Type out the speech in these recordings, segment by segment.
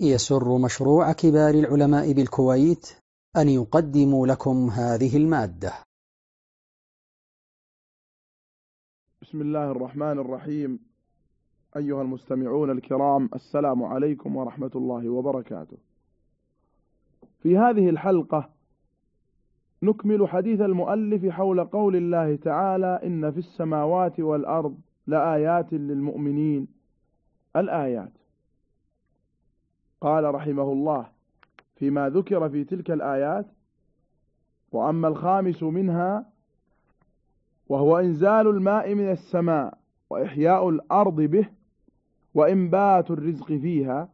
يسر مشروع كبار العلماء بالكويت أن يقدم لكم هذه المادة. بسم الله الرحمن الرحيم. أيها المستمعون الكرام السلام عليكم ورحمة الله وبركاته. في هذه الحلقة نكمل حديث المؤلف حول قول الله تعالى إن في السماوات والأرض لآيات للمؤمنين. الآيات. قال رحمه الله فيما ذكر في تلك الآيات وأما الخامس منها وهو إنزال الماء من السماء وإحياء الأرض به وإنبات الرزق فيها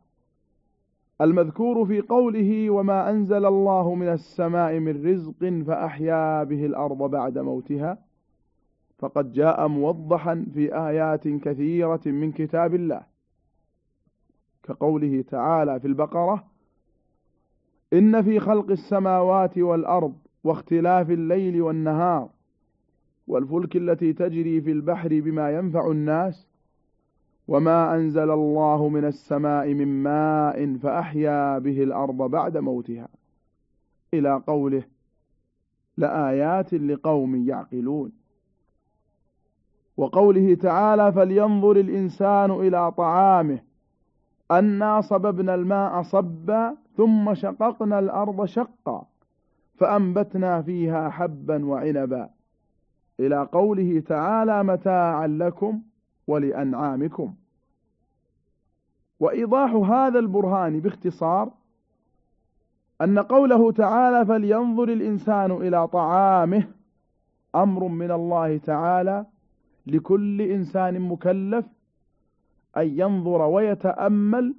المذكور في قوله وما أنزل الله من السماء من رزق فأحيا به الأرض بعد موتها فقد جاء موضحا في آيات كثيرة من كتاب الله. كقوله تعالى في البقرة إن في خلق السماوات والأرض واختلاف الليل والنهار والفلك التي تجري في البحر بما ينفع الناس وما أنزل الله من السماء من ماء فأحيا به الأرض بعد موتها. إلى قوله لآيات لقوم يعقلون. وقوله تعالى فلينظر الإنسان إلى طعامه أنا صببنا الماء صبا ثم شققنا الأرض شقا فأنبتنا فيها حبا وعنبا. إلى قوله تعالى متاعا لكم ولأنعامكم. وإيضاح هذا البرهان باختصار أن قوله تعالى فلينظر الإنسان إلى طعامه أمر من الله تعالى لكل إنسان مكلف أن ينظر ويتأمل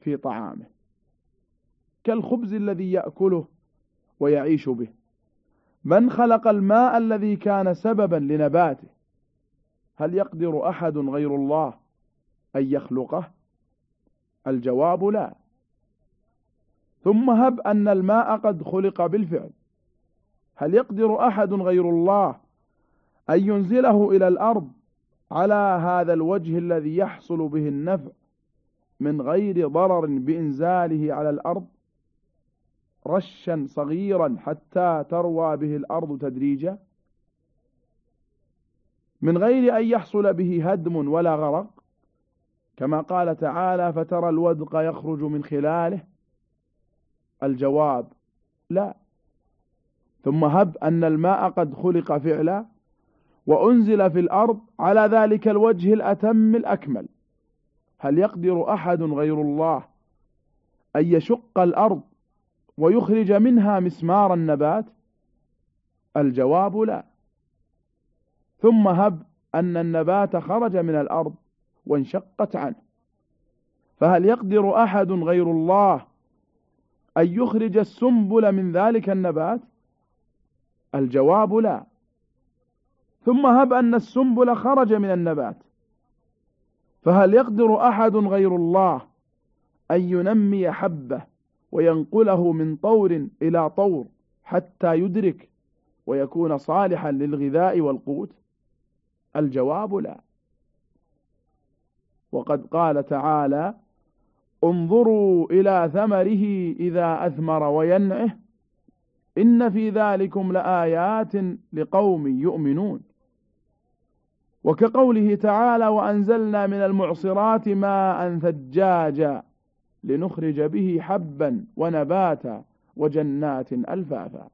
في طعامه كالخبز الذي يأكله ويعيش به. من خلق الماء الذي كان سببا لنباته هل يقدر أحد غير الله أن يخلقه؟ الجواب لا. ثم هب أن الماء قد خلق بالفعل هل يقدر أحد غير الله أن ينزله إلى الأرض على هذا الوجه الذي يحصل به النفع من غير ضرر بإنزاله على الأرض رشا صغيرا حتى تروى به الأرض تدريجا من غير أن يحصل به هدم ولا غرق كما قال تعالى فترى الودق يخرج من خلاله الجواب لا ثم هب أن الماء قد خلق فعلا وأنزل في الأرض على ذلك الوجه الأتم الأكمل. هل يقدر أحد غير الله أن يشق الأرض ويخرج منها مسمار النبات؟ الجواب لا. ثم هب أن النبات خرج من الأرض وانشقت عنه. فهل يقدر أحد غير الله أن يخرج السنبل من ذلك النبات؟ الجواب لا. ثم هب أن السنبل خرج من النبات. فهل يقدر أحد غير الله أن ينمي حبة وينقله من طور إلى طور حتى يدرك ويكون صالحا للغذاء والقوت؟ الجواب لا. وقد قال تعالى انظروا إلى ثمره إذا أثمر وينعه إن في ذلكم لآيات لقوم يؤمنون. وكقوله تعالى وأنزلنا من المعصرات ماء ثجاجا لنخرج به حبا ونباتا وجنات ألفافا.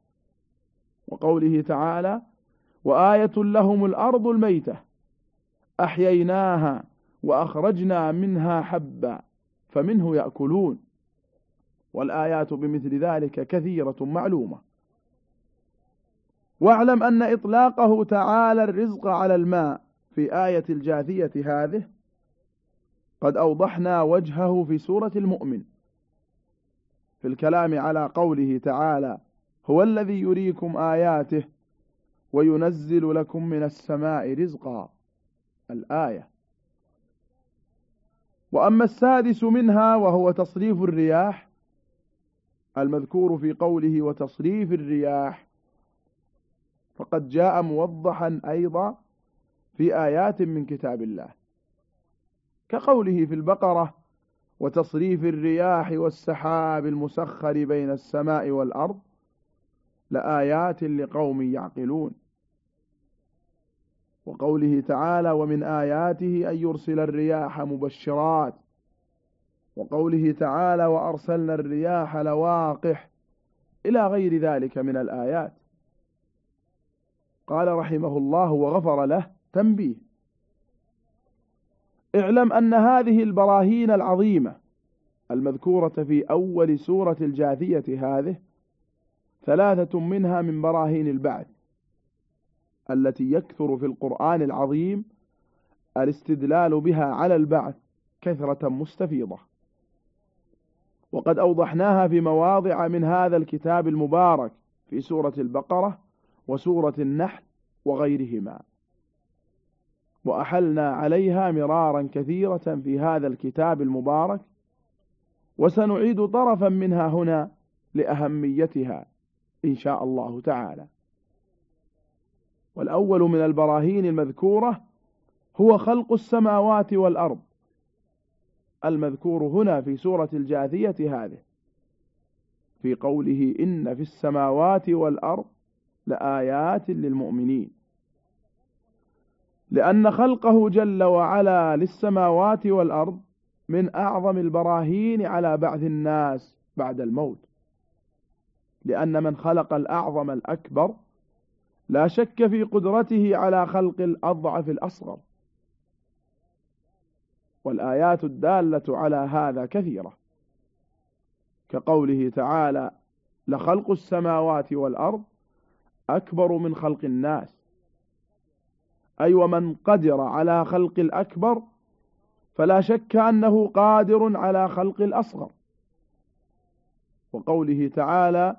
وقوله تعالى وآية لهم الأرض الميتة أحييناها وأخرجنا منها حبا فمنه يأكلون. والآيات بمثل ذلك كثيرة معلومة. واعلم أن إطلاقه تعالى الرزق على الماء في آية الجاثية هذه قد أوضحنا وجهه في سورة المؤمن. في الكلام على قوله تعالى هو الذي يريكم آياته وينزل لكم من السماء رزقا. الآية. وأما السادس منها وهو تصريف الرياح المذكور في قوله وتصريف الرياح فقد جاء موضحا أيضا في آيات من كتاب الله. كقوله في البقرة وتصريف الرياح والسحاب المسخر بين السماء والأرض لآيات لقوم يعقلون. وقوله تعالى ومن آياته أن يرسل الرياح مبشرات. وقوله تعالى وأرسلنا الرياح لواقح إلى غير ذلك من الآيات. قال رحمه الله وغفر له تنبيه. اعلم أن هذه البراهين العظيمة المذكورة في أول سورة الجاثية هذه ثلاثة منها من براهين البعث التي يكثر في القرآن العظيم الاستدلال بها على البعث كثرة مستفيضة. وقد أوضحناها في مواضع من هذا الكتاب المبارك في سورة البقرة وسورة النحل وغيرهما. وأحلنا عليها مرارا كثيرة في هذا الكتاب المبارك وسنعيد طرفا منها هنا لأهميتها إن شاء الله تعالى. والأول من البراهين المذكورة هو خلق السماوات والأرض المذكور هنا في سورة الجاثية هذه في قوله إن في السماوات والأرض لآيات للمؤمنين. لأن خلقه جل وعلا للسماوات والأرض من أعظم البراهين على بعث الناس بعد الموت. لأن من خلق الأعظم الأكبر لا شك في قدرته على خلق الأضعف الأصغر. والآيات الدالة على هذا كثيرة. كقوله تعالى لخلق السماوات والأرض أكبر من خلق الناس أي ومن قدر على خلق الأكبر فلا شك أنه قادر على خلق الأصغر. وقوله تعالى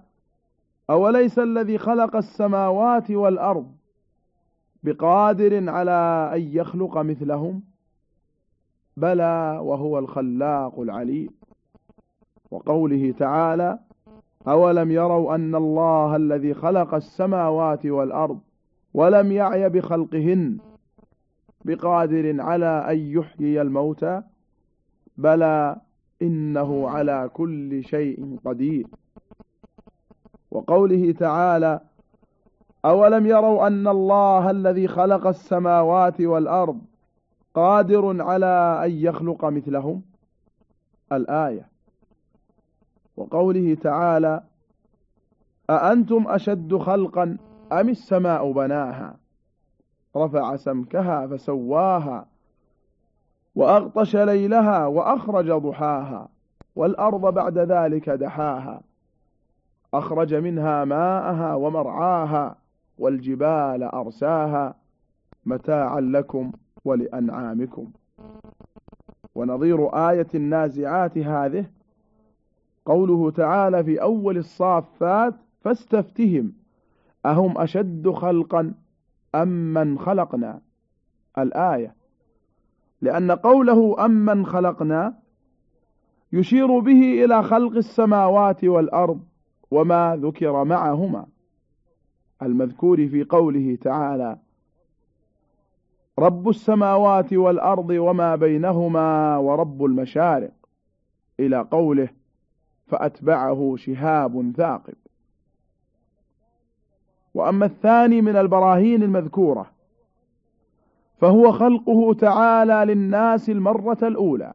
أوليس الذي خلق السماوات والأرض بقادر على أن يخلق مثلهم؟ بلى وهو الخلاق العليم. وقوله تعالى أولم يروا أن الله الذي خلق السماوات والأرض ولم يعي بخلقهن بقادر على أن يحيي الموتى بلى إنه على كل شيء قدير. وقوله تعالى أولم يروا أن الله الذي خلق السماوات والأرض قادر على أن يخلق مثلهم؟ الآية. وقوله تعالى أأنتم أشد خلقا أم السماء بناها؟ رفع سمكها فسواها وأغطش ليلها وأخرج ضحاها والأرض بعد ذلك دحاها. أخرج منها ماءها ومرعاها والجبال أرساها. متاعا لكم ولأنعامكم. ونظير آية النازعات هذه قوله تعالى في أول الصافات فاستفتهم. أهم أشد خلقا أم من خلقنا؟ الآية. لأن قوله أم من خلقنا يشير به إلى خلق السماوات والأرض وما ذكر معهما. المذكور في قوله تعالى رب السماوات والأرض وما بينهما ورب المشارق. إلى قوله فأتبعه شهاب ثاقب. وأما الثاني من البراهين المذكورة فهو خلقه تعالى للناس المرة الأولى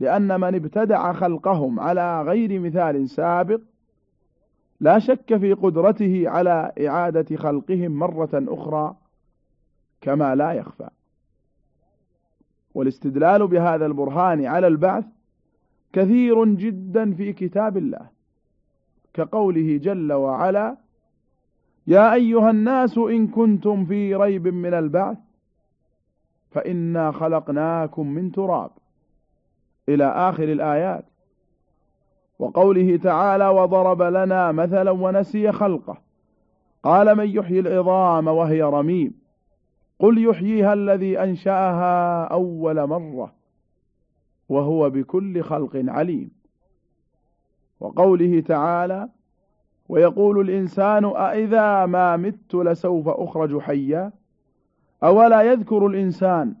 لأن من ابتدع خلقهم على غير مثال سابق لا شك في قدرته على إعادة خلقهم مرة أخرى كما لا يخفى. والاستدلال بهذا البرهان على البعث كثير جدا في كتاب الله كقوله جل وعلا يا أيها الناس إن كنتم في ريب من البعث فإنا خلقناكم من تراب إلى آخر الآيات وقوله تعالى وضرب لنا مثلا ونسي خلقه قال من يحيي العظام وهي رميم قل يحييها الذي أنشأها أول مرة وهو بكل خلق عليم وقوله تعالى ويقول الإنسان أإذا ما مت لسوف أخرج حيا؟ أولا يذكر الإنسان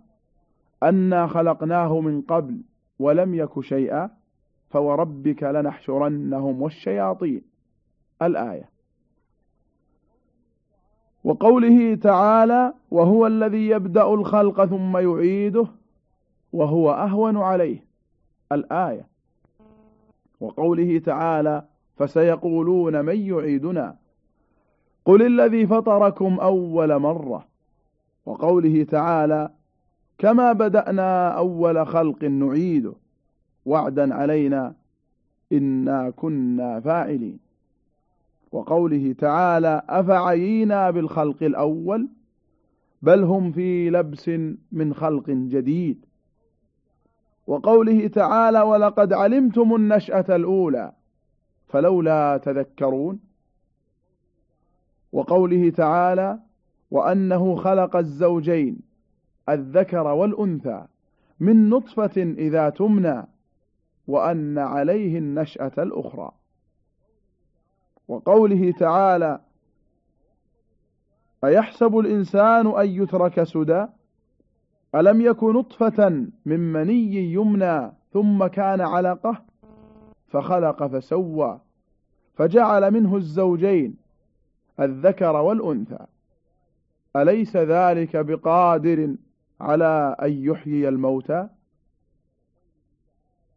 أنا خلقناه من قبل ولم يك شيئا فوربك لنحشرنهم والشياطين. الآية. وقوله تعالى وهو الذي يبدأ الخلق ثم يعيده وهو أهون عليه. الآية. وقوله تعالى فسيقولون من يعيدنا؟ قل الذي فطركم أول مرة. وقوله تعالى كما بدأنا أول خلق نعيده وعدا علينا إنا كنا فاعلين. وقوله تعالى أفعينا بالخلق الأول؟ بل هم في لبس من خلق جديد. وقوله تعالى ولقد علمتم النشأة الأولى. فلولا تذكرون وقوله تعالى وأنه خلق الزوجين الذكر والأنثى من نطفة إذا تمنى وأن عليه النشأة الأخرى. وقوله تعالى أيحسب الإنسان أن يترك سدى؟ ألم يك نطفة من مني يمنى ثم كان علقة؟ فخلق فسوى فجعل منه الزوجين الذكر والأنثى. أليس ذلك بقادر على أن يحيي الموتى؟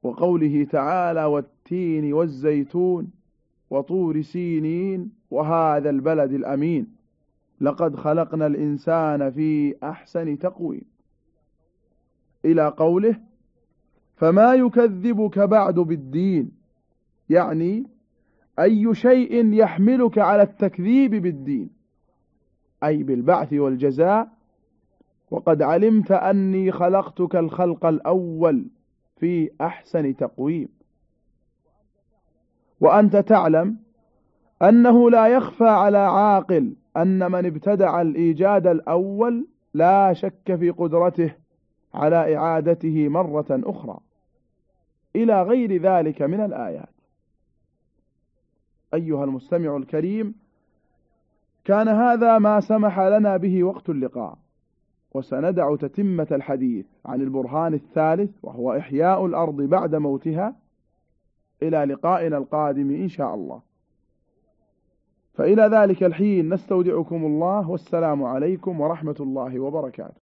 وقوله تعالى والتين والزيتون وطور سينين وهذا البلد الأمين لقد خلقنا الإنسان في أحسن تقويم. إلى قوله فما يكذبك بعد بالدين يعني أي شيء يحملك على التكذيب بالدين أي بالبعث والجزاء. وقد علمت أني خلقتك الخلق الأول في أحسن تقويم. وأنت تعلم أنه لا يخفى على عاقل أن من ابتدع الإيجاد الأول لا شك في قدرته على إعادته مرة أخرى. إلى غير ذلك من الآيات. أيها المستمع الكريم كان هذا ما سمح لنا به وقت اللقاء وسندع تتمة الحديث عن البرهان الثالث وهو إحياء الأرض بعد موتها إلى لقائنا القادم إن شاء الله. فإلى ذلك الحين نستودعكم الله والسلام عليكم ورحمة الله وبركاته.